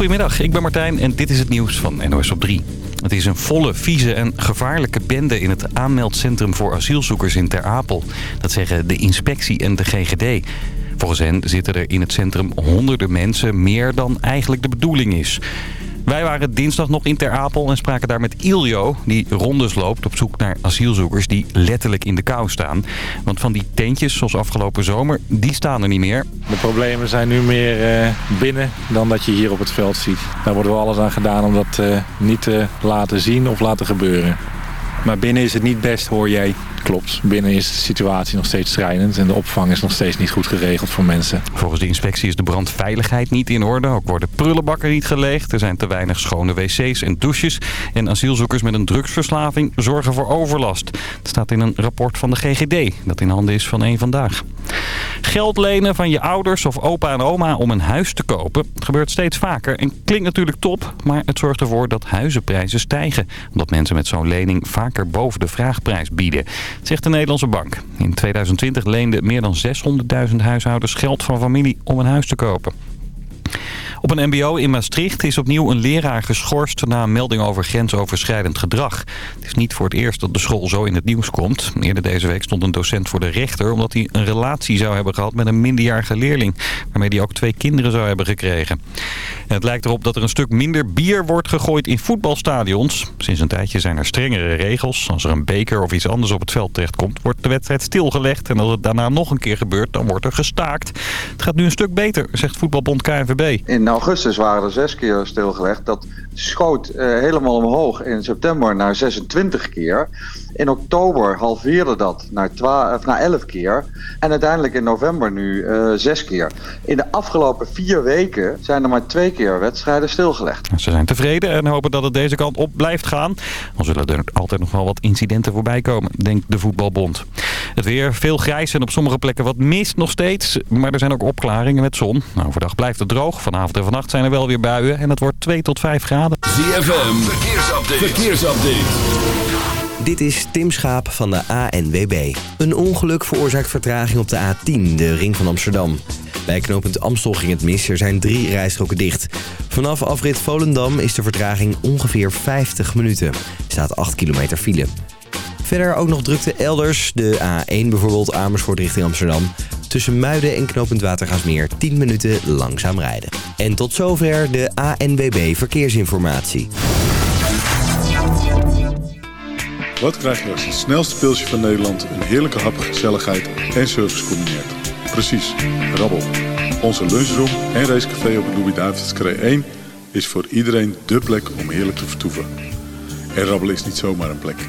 Goedemiddag, ik ben Martijn en dit is het nieuws van NOS op 3. Het is een volle, vieze en gevaarlijke bende in het aanmeldcentrum voor asielzoekers in Ter Apel. Dat zeggen de inspectie en de GGD. Volgens hen zitten er in het centrum honderden mensen meer dan eigenlijk de bedoeling is. Wij waren dinsdag nog in Ter Apel en spraken daar met Iljo... die rondes loopt op zoek naar asielzoekers die letterlijk in de kou staan. Want van die tentjes, zoals afgelopen zomer, die staan er niet meer. De problemen zijn nu meer uh, binnen dan dat je hier op het veld ziet. Daar wordt wel alles aan gedaan om dat uh, niet te laten zien of laten gebeuren. Maar binnen is het niet best, hoor jij? Klopt. Binnen is de situatie nog steeds schrijnend en de opvang is nog steeds niet goed geregeld voor mensen. Volgens de inspectie is de brandveiligheid niet in orde. Ook worden prullenbakken niet geleegd. Er zijn te weinig schone wc's en douches. En asielzoekers met een drugsverslaving zorgen voor overlast. Dat staat in een rapport van de GGD dat in handen is van één vandaag. Geld lenen van je ouders of opa en oma om een huis te kopen gebeurt steeds vaker en klinkt natuurlijk top, maar het zorgt ervoor dat huizenprijzen stijgen. Omdat mensen met zo'n lening vaker boven de vraagprijs bieden, zegt de Nederlandse Bank. In 2020 leenden meer dan 600.000 huishoudens geld van familie om een huis te kopen. Op een mbo in Maastricht is opnieuw een leraar geschorst na een melding over grensoverschrijdend gedrag. Het is niet voor het eerst dat de school zo in het nieuws komt. Eerder deze week stond een docent voor de rechter omdat hij een relatie zou hebben gehad met een minderjarige leerling. Waarmee hij ook twee kinderen zou hebben gekregen. En het lijkt erop dat er een stuk minder bier wordt gegooid in voetbalstadions. Sinds een tijdje zijn er strengere regels. Als er een beker of iets anders op het veld terechtkomt, wordt de wedstrijd stilgelegd. En als het daarna nog een keer gebeurt, dan wordt er gestaakt. Het gaat nu een stuk beter, zegt voetbalbond KNVB. Augustus waren er zes keer stilgelegd. Dat schoot uh, helemaal omhoog in september naar 26 keer. In oktober halveerde dat naar, 12, naar 11 keer. En uiteindelijk in november nu uh, zes keer. In de afgelopen vier weken zijn er maar twee keer wedstrijden stilgelegd. Ze zijn tevreden en hopen dat het deze kant op blijft gaan. Dan zullen er altijd nog wel wat incidenten voorbij komen, denkt de voetbalbond. Het weer, veel grijs en op sommige plekken wat mist nog steeds. Maar er zijn ook opklaringen met zon. Nou, overdag blijft het droog. Vanavond en vannacht zijn er wel weer buien. En het wordt 2 tot 5 graden. ZFM, verkeersupdate. verkeersupdate. Dit is Tim Schaap van de ANWB. Een ongeluk veroorzaakt vertraging op de A10, de ring van Amsterdam. Bij knooppunt Amstel ging het mis, er zijn drie rijstroken dicht. Vanaf afrit Volendam is de vertraging ongeveer 50 minuten. Er staat 8 kilometer file. Verder ook nog drukte elders, de A1 bijvoorbeeld Amersfoort richting Amsterdam. Tussen Muiden en knooppunt Watergaasmeer 10 minuten langzaam rijden. En tot zover de ANWB Verkeersinformatie. Wat krijg je als het snelste pilsje van Nederland... een heerlijke hap, gezelligheid en service combineert? Precies, rabbel. Onze lunchroom en racecafé op de Louis-David's 1... is voor iedereen dé plek om heerlijk te vertoeven. En rabbelen is niet zomaar een plek.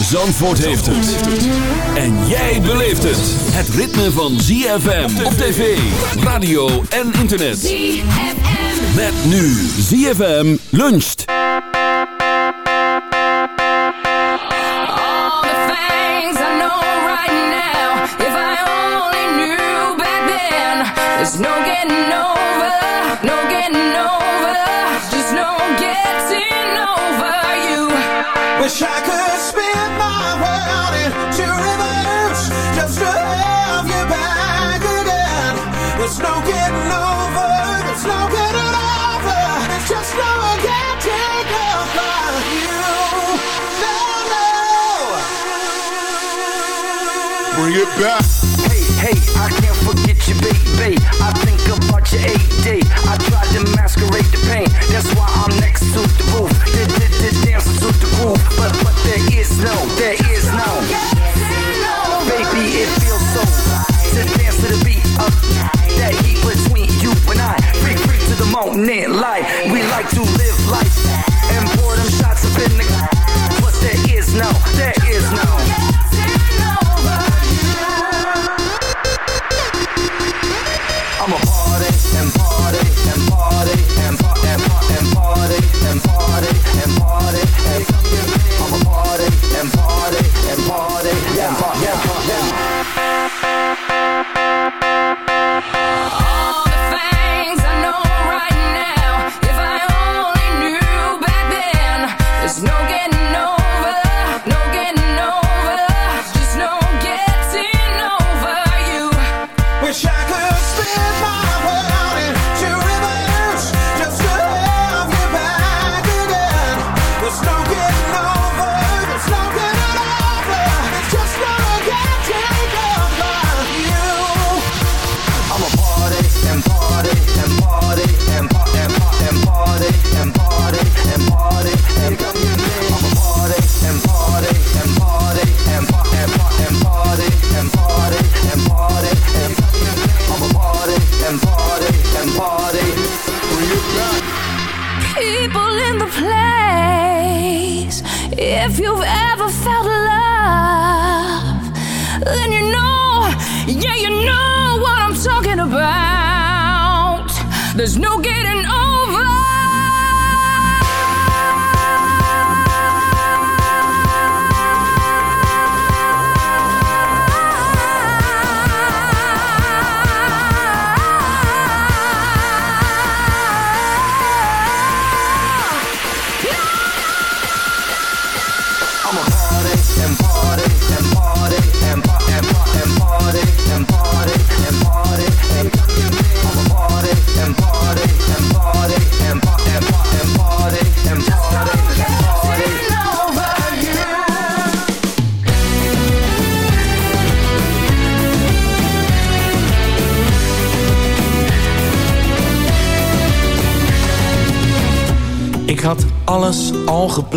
Zandvoort heeft het. En jij beleeft het. Het ritme van ZFM op tv, radio en internet. ZFM. Met nu ZFM luncht. There's no getting over, no getting over, just no getting over you. Wish I could there is no, there is moment, light. We like to live life and pour them shots up in the. But there is no, there is no.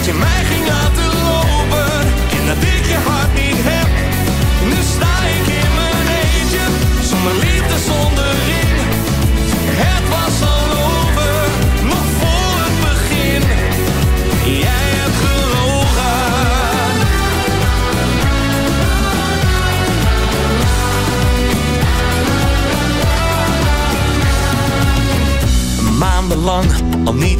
dat je mij ging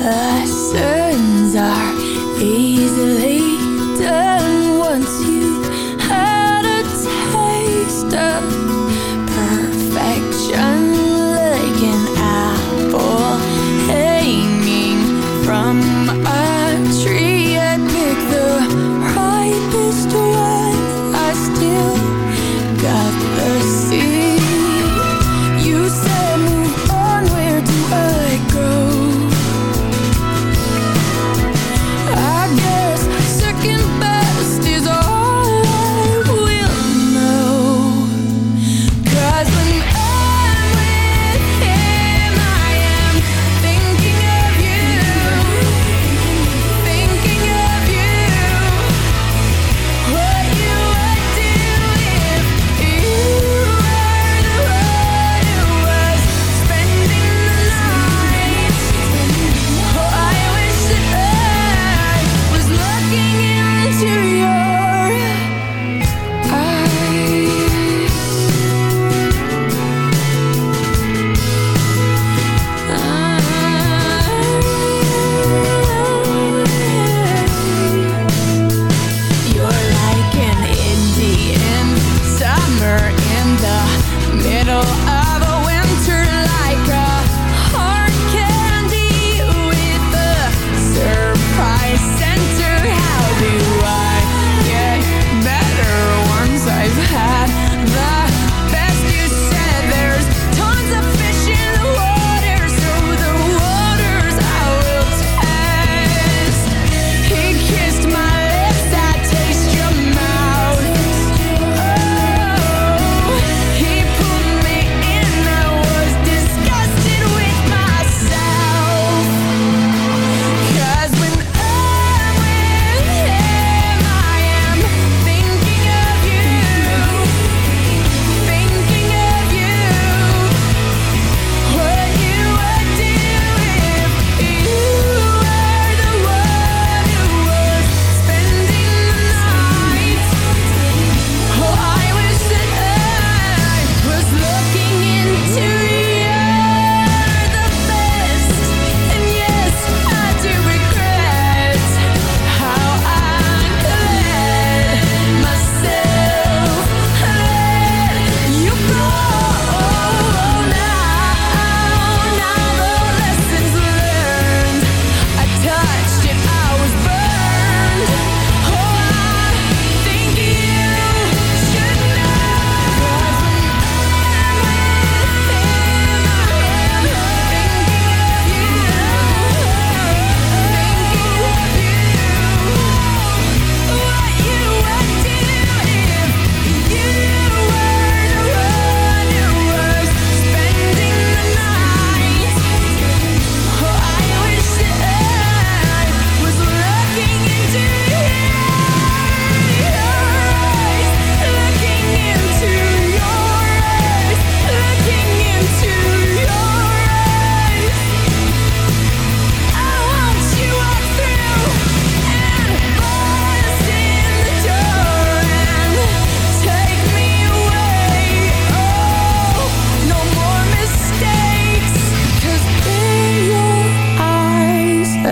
Comparisons are easily done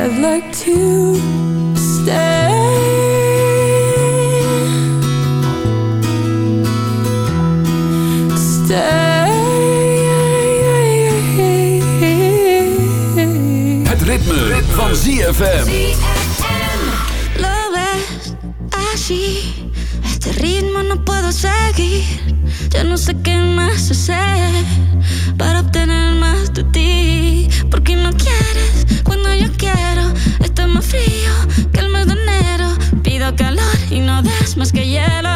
I'd like to stay. Stay. Het ritme, van ZFM. Lo ves así, este ritmo no puedo seguir. Ya no sé qué más hacer para obtener más de ti. Porque no quieres frío que el mes de enero. Pido calor y no das más que hielo.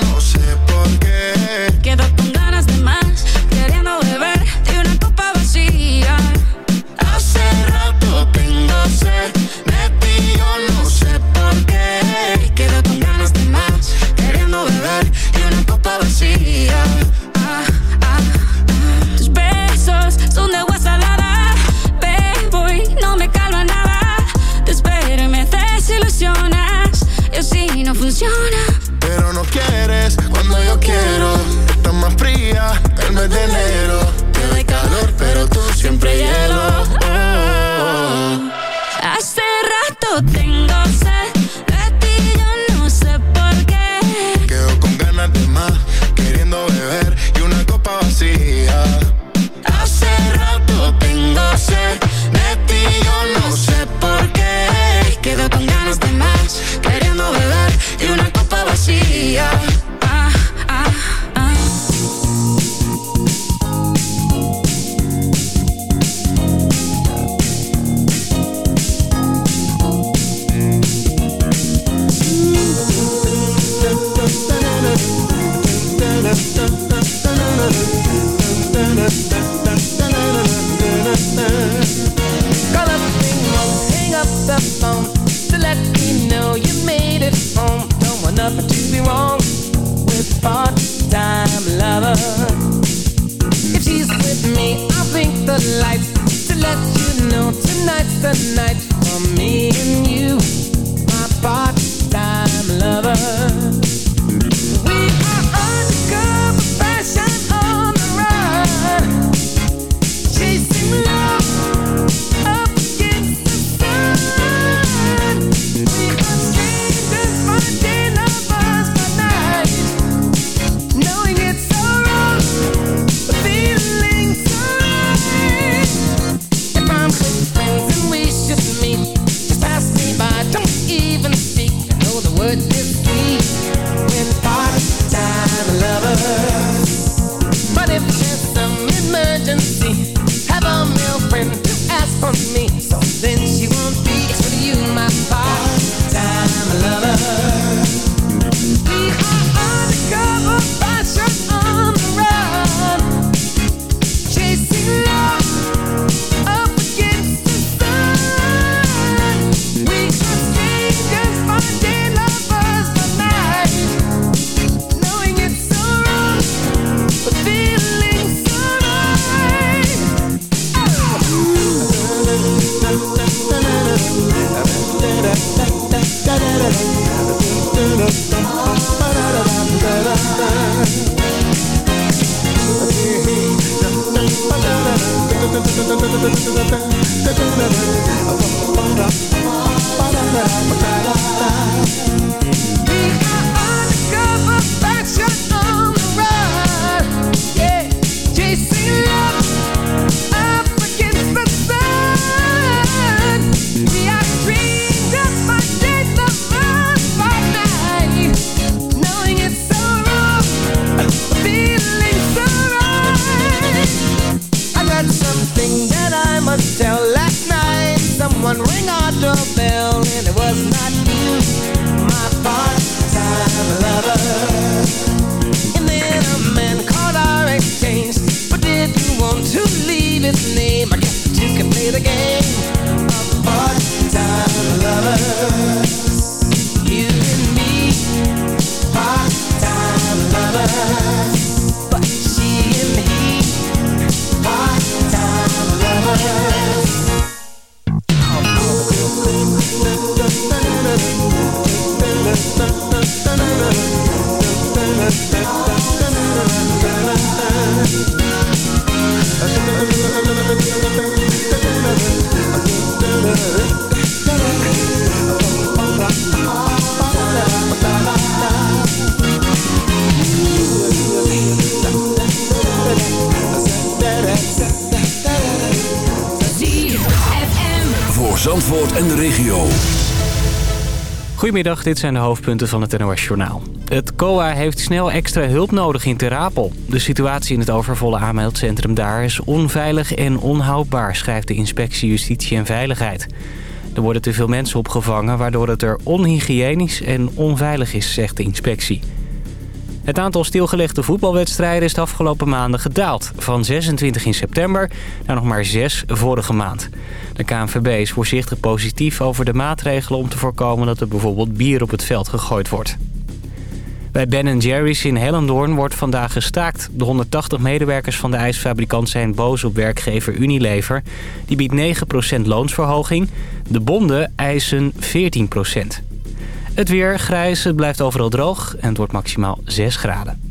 así Goedemiddag, dit zijn de hoofdpunten van het NOS Journaal. Het COA heeft snel extra hulp nodig in Ter Apel. De situatie in het overvolle aanmeldcentrum daar is onveilig en onhoudbaar... schrijft de Inspectie Justitie en Veiligheid. Er worden te veel mensen opgevangen... waardoor het er onhygiënisch en onveilig is, zegt de inspectie. Het aantal stilgelegde voetbalwedstrijden is de afgelopen maanden gedaald. Van 26 in september naar nog maar 6 vorige maand. De KNVB is voorzichtig positief over de maatregelen om te voorkomen dat er bijvoorbeeld bier op het veld gegooid wordt. Bij Ben Jerry's in Hellendoorn wordt vandaag gestaakt. De 180 medewerkers van de ijsfabrikant zijn boos op werkgever Unilever. Die biedt 9% loonsverhoging. De bonden eisen 14%. Het weer grijs, het blijft overal droog en het wordt maximaal 6 graden.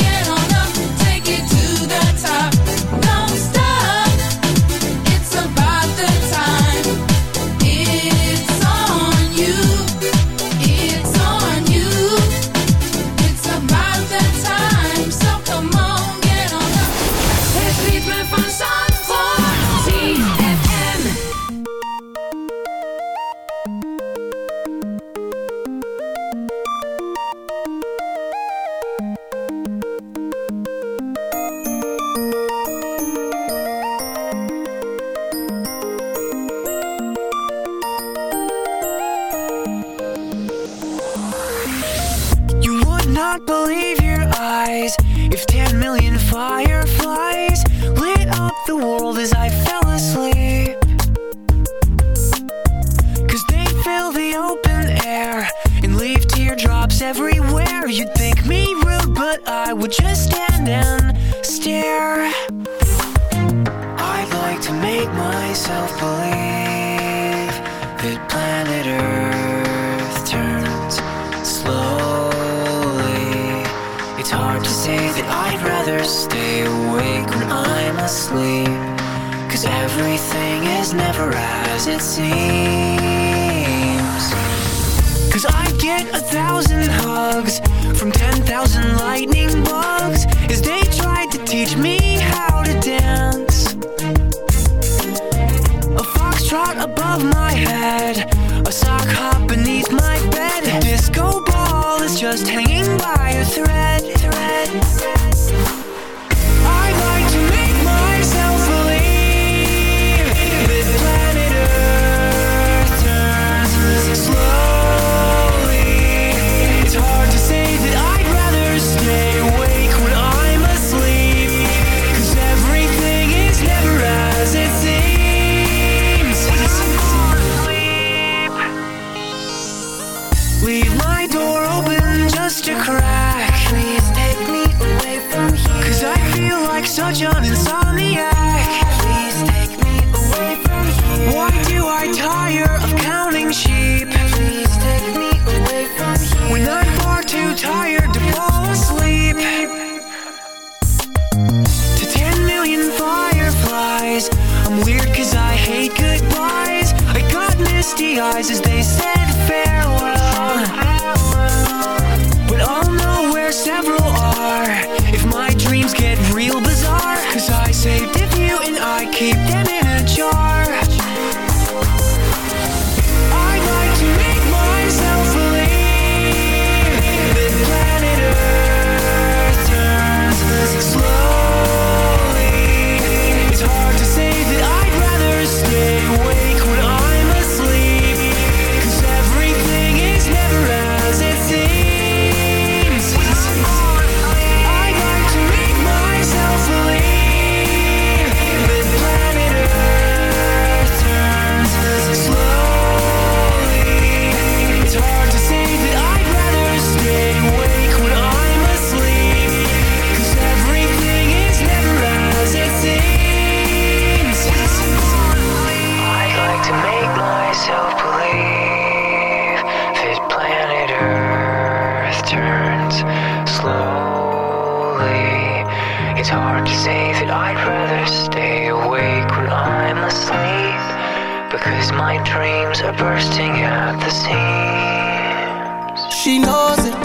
dreams are bursting at the seams. She knows it,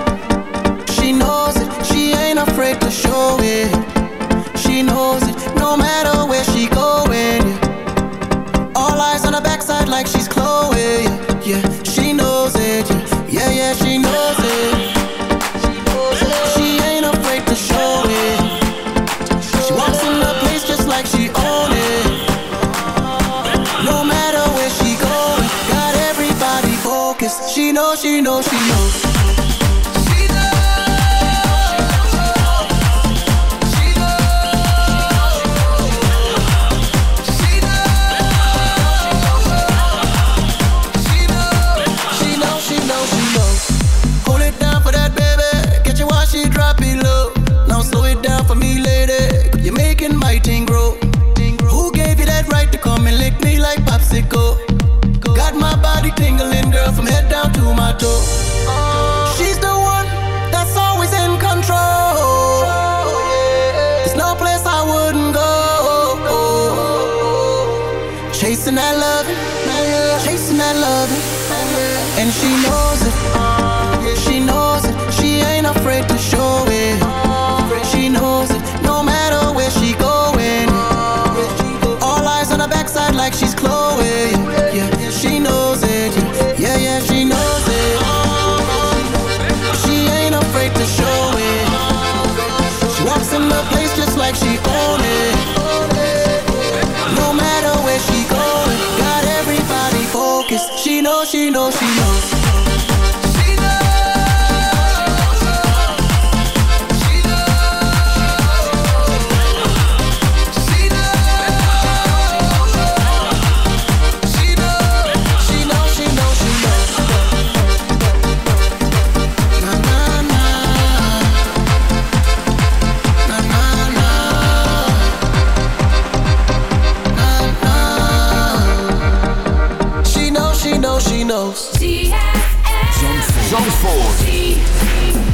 she knows it, she ain't afraid to show it. know, she know, she knows. knows. Zandvoort.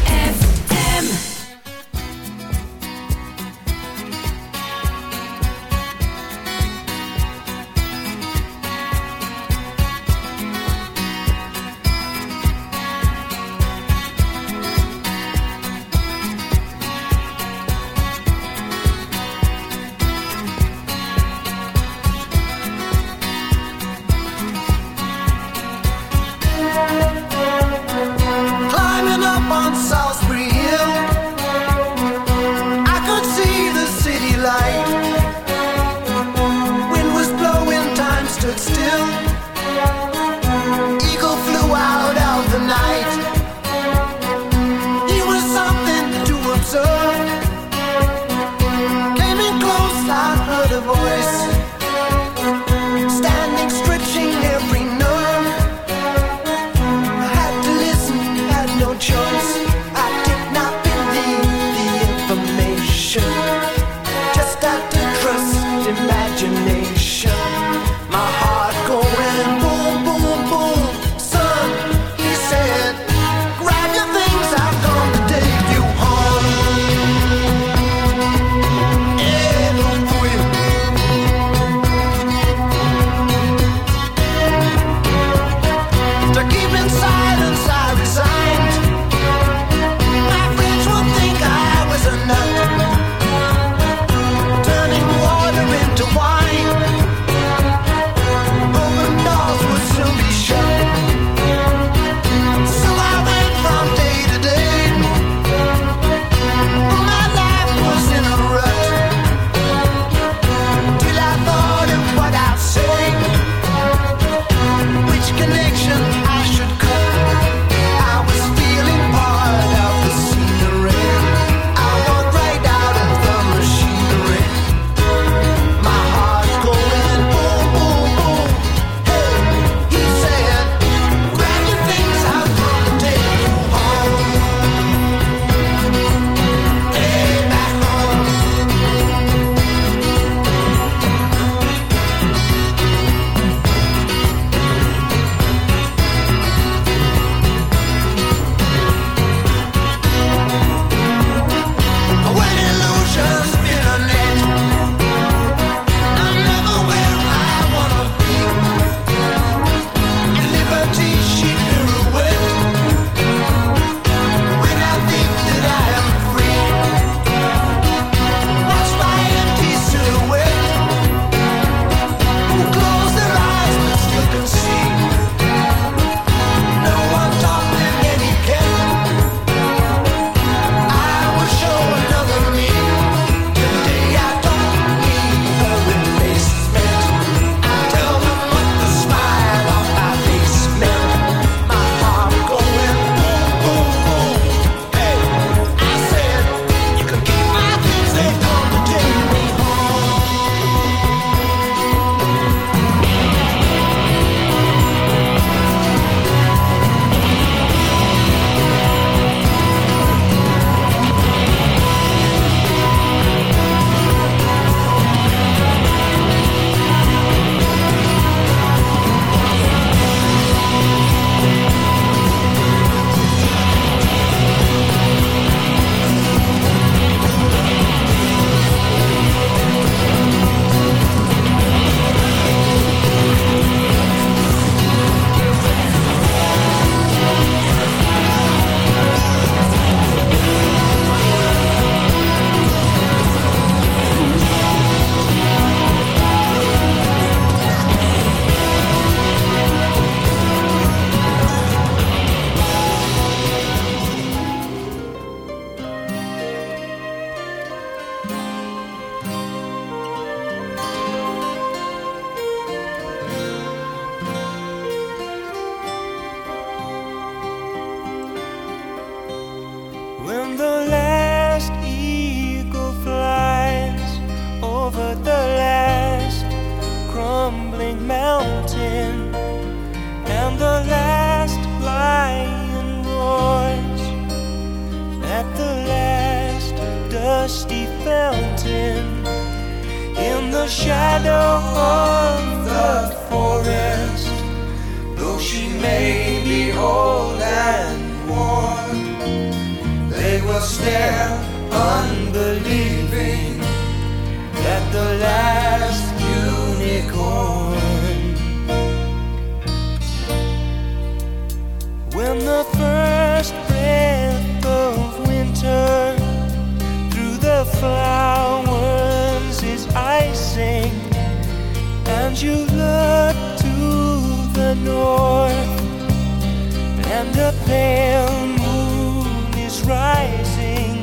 rising,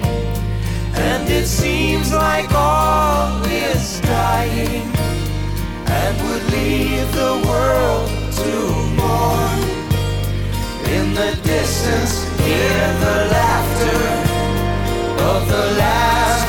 and it seems like all is dying, and would leave the world to mourn. In the distance, hear the laughter of the last.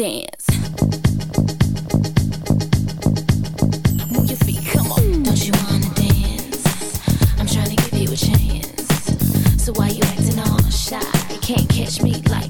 dance. Mm. Don't you wanna dance? I'm give you a chance. So why you acting all shy? Can't catch me like